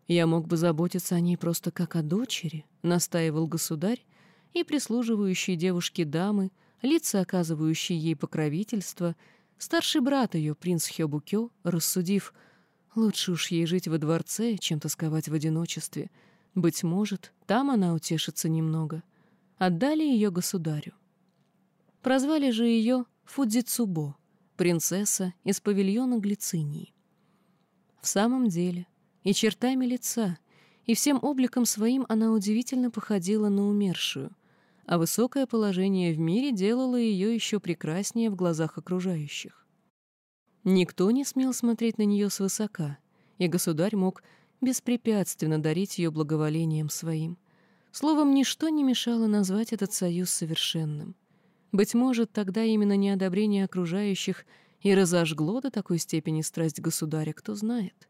«Я мог бы заботиться о ней просто как о дочери», — настаивал государь, и прислуживающие девушке дамы — лица, оказывающие ей покровительство, старший брат ее, принц Хёбукё, рассудив, лучше уж ей жить во дворце, чем тосковать в одиночестве. Быть может, там она утешится немного. Отдали ее государю. Прозвали же ее Фудзицубо, принцесса из павильона Глицинии. В самом деле, и чертами лица, и всем обликом своим она удивительно походила на умершую — а высокое положение в мире делало ее еще прекраснее в глазах окружающих. Никто не смел смотреть на нее свысока, и государь мог беспрепятственно дарить ее благоволением своим. Словом, ничто не мешало назвать этот союз совершенным. Быть может, тогда именно неодобрение окружающих и разожгло до такой степени страсть государя, кто знает.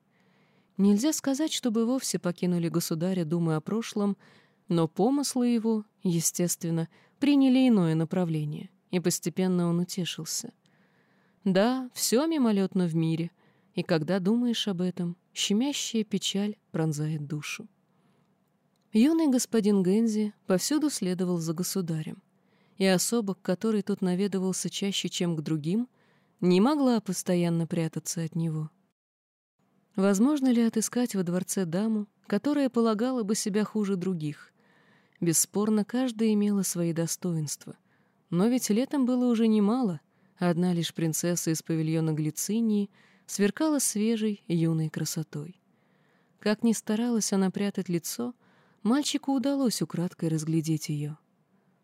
Нельзя сказать, чтобы вовсе покинули государя думы о прошлом но помыслы его, естественно, приняли иное направление, и постепенно он утешился. Да, все мимолетно в мире, и когда думаешь об этом, щемящая печаль пронзает душу. Юный господин Гензи повсюду следовал за государем, и особо, к которой тот наведывался чаще, чем к другим, не могла постоянно прятаться от него. Возможно ли отыскать во дворце даму, которая полагала бы себя хуже других, Бесспорно, каждая имела свои достоинства. Но ведь летом было уже немало, одна лишь принцесса из павильона Глицинии сверкала свежей, юной красотой. Как ни старалась она прятать лицо, мальчику удалось украдкой разглядеть ее.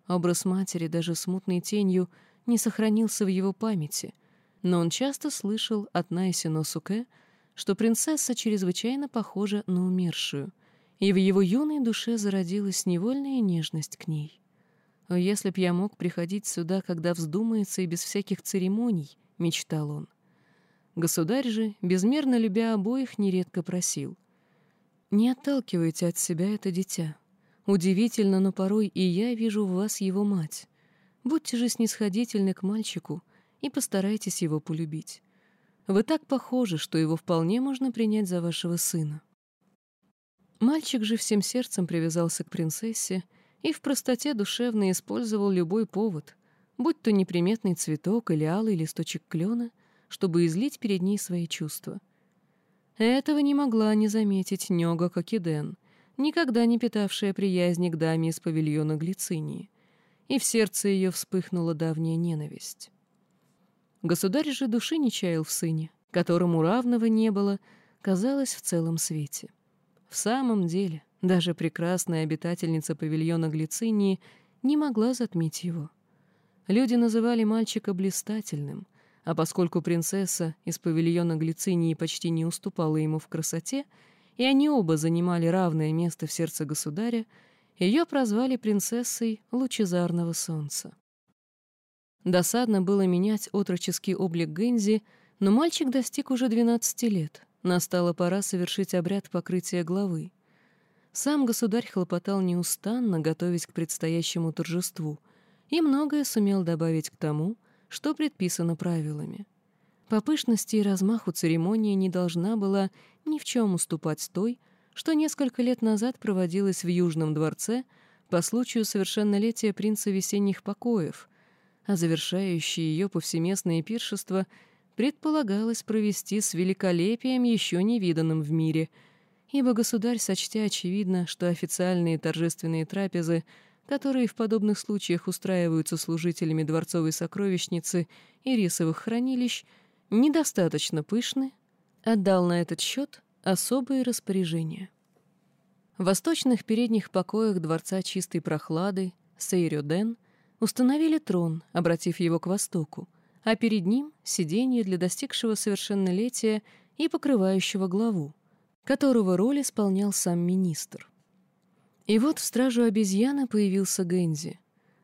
Образ матери даже смутной тенью не сохранился в его памяти, но он часто слышал от Найси Носуке, что принцесса чрезвычайно похожа на умершую, и в его юной душе зародилась невольная нежность к ней. «Если б я мог приходить сюда, когда вздумается и без всяких церемоний», — мечтал он. Государь же, безмерно любя обоих, нередко просил. «Не отталкивайте от себя это дитя. Удивительно, но порой и я вижу в вас его мать. Будьте же снисходительны к мальчику и постарайтесь его полюбить. Вы так похожи, что его вполне можно принять за вашего сына». Мальчик же всем сердцем привязался к принцессе и в простоте душевно использовал любой повод, будь то неприметный цветок или алый листочек клена, чтобы излить перед ней свои чувства. Этого не могла не заметить Нёга Кокиден, никогда не питавшая приязни к даме из павильона Глицинии, и в сердце ее вспыхнула давняя ненависть. Государь же души не чаял в сыне, которому равного не было, казалось, в целом свете. В самом деле, даже прекрасная обитательница павильона Глицинии не могла затмить его. Люди называли мальчика блистательным, а поскольку принцесса из павильона Глицинии почти не уступала ему в красоте, и они оба занимали равное место в сердце государя, ее прозвали принцессой лучезарного солнца. Досадно было менять отроческий облик Гэнзи, но мальчик достиг уже 12 лет — Настала пора совершить обряд покрытия главы. Сам государь хлопотал неустанно, готовясь к предстоящему торжеству, и многое сумел добавить к тому, что предписано правилами. По пышности и размаху церемония не должна была ни в чем уступать той, что несколько лет назад проводилась в Южном дворце по случаю совершеннолетия принца весенних покоев, а завершающее ее повсеместное пиршество — предполагалось провести с великолепием еще невиданным в мире, ибо государь, сочтя очевидно, что официальные торжественные трапезы, которые в подобных случаях устраиваются служителями дворцовой сокровищницы и рисовых хранилищ, недостаточно пышны, отдал на этот счет особые распоряжения. В восточных передних покоях дворца чистой прохлады Сейрёден установили трон, обратив его к востоку, а перед ним — сиденье для достигшего совершеннолетия и покрывающего главу, которого роль исполнял сам министр. И вот в стражу обезьяны появился Гэнзи.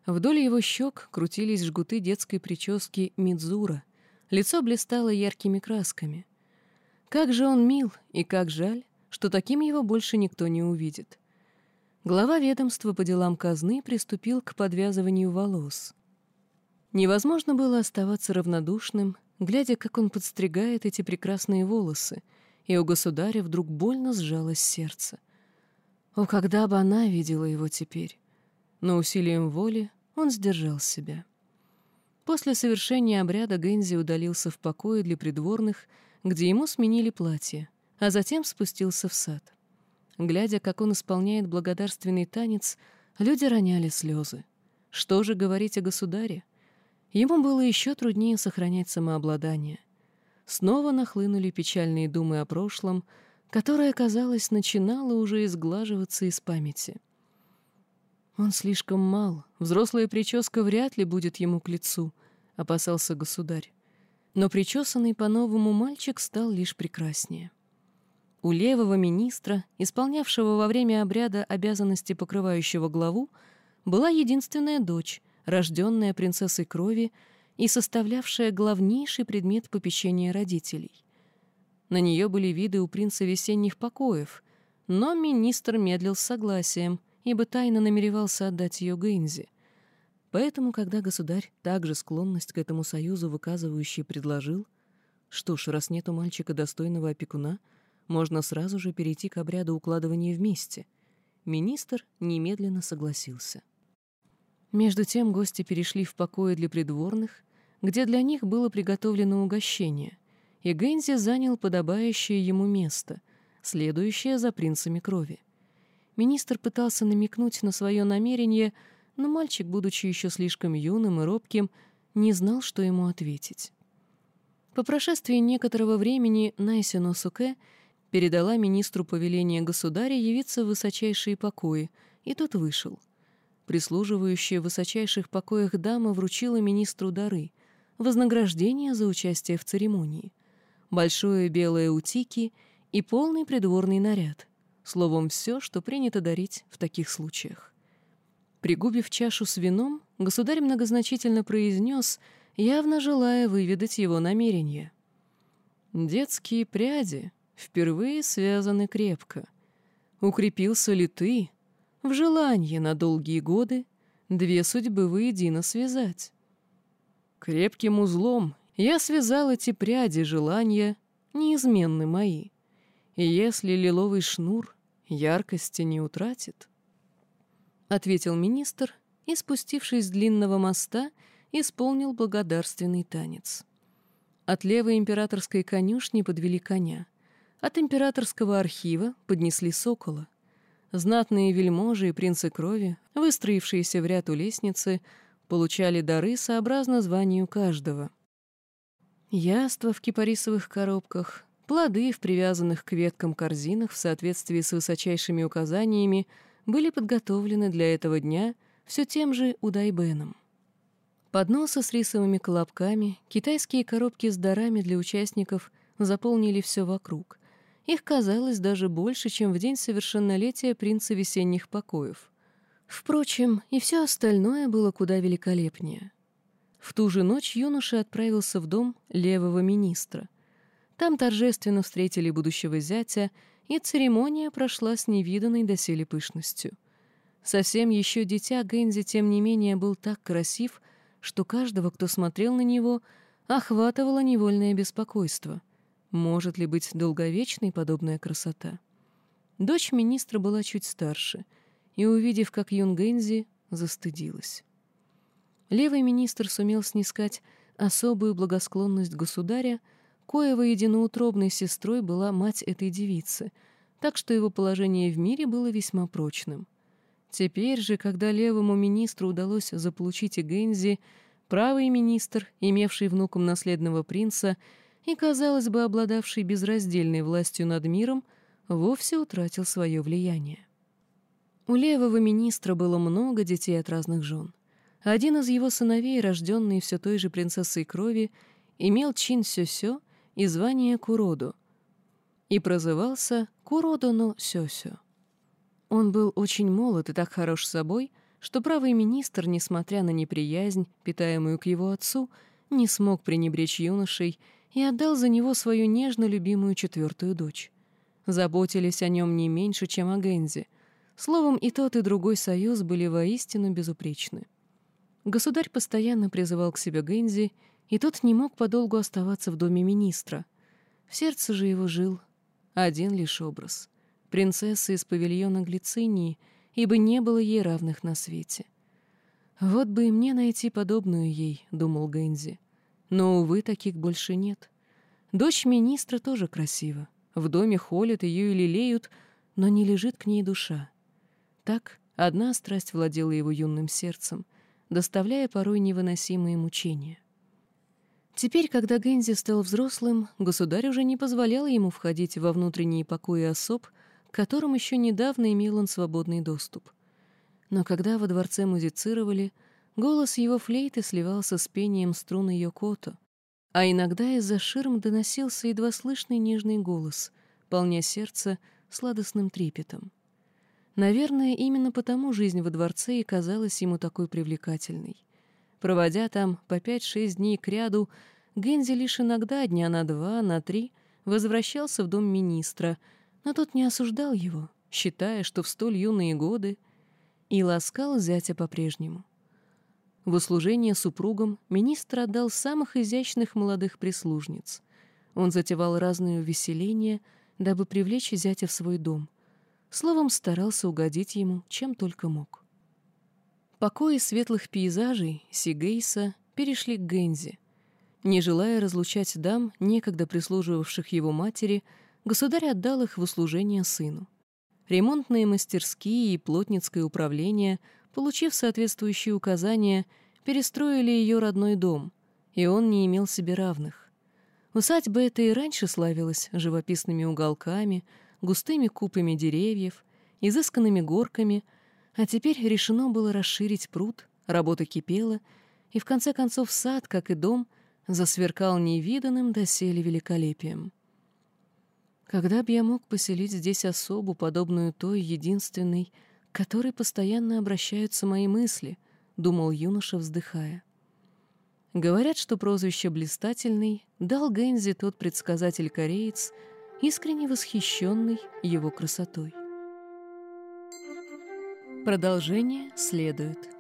Вдоль его щек крутились жгуты детской прически Мидзура, лицо блистало яркими красками. Как же он мил, и как жаль, что таким его больше никто не увидит. Глава ведомства по делам казны приступил к подвязыванию волос. Невозможно было оставаться равнодушным, глядя, как он подстригает эти прекрасные волосы, и у государя вдруг больно сжалось сердце. О, когда бы она видела его теперь! Но усилием воли он сдержал себя. После совершения обряда Гензи удалился в покое для придворных, где ему сменили платье, а затем спустился в сад. Глядя, как он исполняет благодарственный танец, люди роняли слезы. Что же говорить о государе? Ему было еще труднее сохранять самообладание. Снова нахлынули печальные думы о прошлом, которое, казалось, начинало уже изглаживаться из памяти. «Он слишком мал, взрослая прическа вряд ли будет ему к лицу», — опасался государь. Но причесанный по-новому мальчик стал лишь прекраснее. У левого министра, исполнявшего во время обряда обязанности покрывающего главу, была единственная дочь, рожденная принцессой крови и составлявшая главнейший предмет попечения родителей. На нее были виды у принца весенних покоев, но министр медлил с согласием, ибо тайно намеревался отдать ее Гейнзи. Поэтому, когда государь также склонность к этому союзу выказывающий предложил, что ж, раз нет у мальчика достойного опекуна, можно сразу же перейти к обряду укладывания вместе. Министр немедленно согласился. Между тем гости перешли в покои для придворных, где для них было приготовлено угощение, и Гэнзи занял подобающее ему место, следующее за принцами крови. Министр пытался намекнуть на свое намерение, но мальчик, будучи еще слишком юным и робким, не знал, что ему ответить. По прошествии некоторого времени Найсино Суке передала министру повеление государя явиться в высочайшие покои, и тот вышел — Прислуживающая в высочайших покоях дама вручила министру дары, вознаграждение за участие в церемонии, большое белое утики и полный придворный наряд, словом, все, что принято дарить в таких случаях. Пригубив чашу с вином, государь многозначительно произнес, явно желая выведать его намерение. «Детские пряди впервые связаны крепко. Укрепился ли ты, в желании на долгие годы две судьбы воедино связать. Крепким узлом я связал эти пряди желания, неизменны мои. И если лиловый шнур яркости не утратит, — ответил министр и, спустившись с длинного моста, исполнил благодарственный танец. От левой императорской конюшни подвели коня. От императорского архива поднесли сокола. Знатные вельможи и принцы крови, выстроившиеся в ряд у лестницы, получали дары сообразно званию каждого. Яства в кипарисовых коробках, плоды в привязанных к веткам корзинах в соответствии с высочайшими указаниями были подготовлены для этого дня все тем же Удайбеном. Подносы с рисовыми колобками, китайские коробки с дарами для участников заполнили все вокруг. Их казалось даже больше, чем в день совершеннолетия принца весенних покоев. Впрочем, и все остальное было куда великолепнее. В ту же ночь юноша отправился в дом левого министра. Там торжественно встретили будущего зятя, и церемония прошла с невиданной доселе пышностью. Совсем еще дитя Гэнзи, тем не менее, был так красив, что каждого, кто смотрел на него, охватывало невольное беспокойство. Может ли быть долговечной подобная красота? Дочь министра была чуть старше, и, увидев, как Юн Гэнзи, застыдилась. Левый министр сумел снискать особую благосклонность государя, коего единоутробной сестрой была мать этой девицы, так что его положение в мире было весьма прочным. Теперь же, когда левому министру удалось заполучить и Гензи, правый министр, имевший внуком наследного принца и, казалось бы, обладавший безраздельной властью над миром, вовсе утратил свое влияние. У левого министра было много детей от разных жен. Один из его сыновей, рожденный все той же принцессой крови, имел чин сёсё и звание Куроду, и прозывался Куродо-но Сёсё. Он был очень молод и так хорош собой, что правый министр, несмотря на неприязнь, питаемую к его отцу, не смог пренебречь юношей и отдал за него свою нежно любимую четвертую дочь. Заботились о нем не меньше, чем о Гензе. Словом, и тот, и другой союз были воистину безупречны. Государь постоянно призывал к себе Гензи, и тот не мог подолгу оставаться в доме министра. В сердце же его жил один лишь образ — принцессы из павильона Глицинии, ибо не было ей равных на свете. «Вот бы и мне найти подобную ей», — думал Гэнзи. Но, увы, таких больше нет. Дочь министра тоже красива. В доме холят ее и лелеют, но не лежит к ней душа. Так одна страсть владела его юным сердцем, доставляя порой невыносимые мучения. Теперь, когда Гэнзи стал взрослым, государь уже не позволял ему входить во внутренние покои особ, к которым еще недавно имел он свободный доступ. Но когда во дворце музицировали, голос его флейты сливался с пением струн ее кото, а иногда из-за ширм доносился едва слышный нежный голос, полня сердце сладостным трепетом. Наверное, именно потому жизнь во дворце и казалась ему такой привлекательной. Проводя там по пять-шесть дней кряду, Гензи лишь иногда, дня на два, на три, возвращался в дом министра — но тот не осуждал его, считая, что в столь юные годы, и ласкал зятя по-прежнему. В услужение супругам министр отдал самых изящных молодых прислужниц. Он затевал разные увеселения, дабы привлечь зятя в свой дом. Словом, старался угодить ему, чем только мог. Покои светлых пейзажей Сигейса перешли к Гензи. Не желая разлучать дам, некогда прислуживавших его матери, государь отдал их в услужение сыну. Ремонтные мастерские и плотницкое управление, получив соответствующие указания, перестроили ее родной дом, и он не имел себе равных. Усадьба эта и раньше славилась живописными уголками, густыми купами деревьев, изысканными горками, а теперь решено было расширить пруд, работа кипела, и в конце концов сад, как и дом, засверкал невиданным доселе великолепием. Когда б я мог поселить здесь особу, подобную той единственной, которой постоянно обращаются мои мысли, — думал юноша, вздыхая. Говорят, что прозвище «блистательный» дал Гэнзи тот предсказатель-кореец, искренне восхищенный его красотой. Продолжение следует.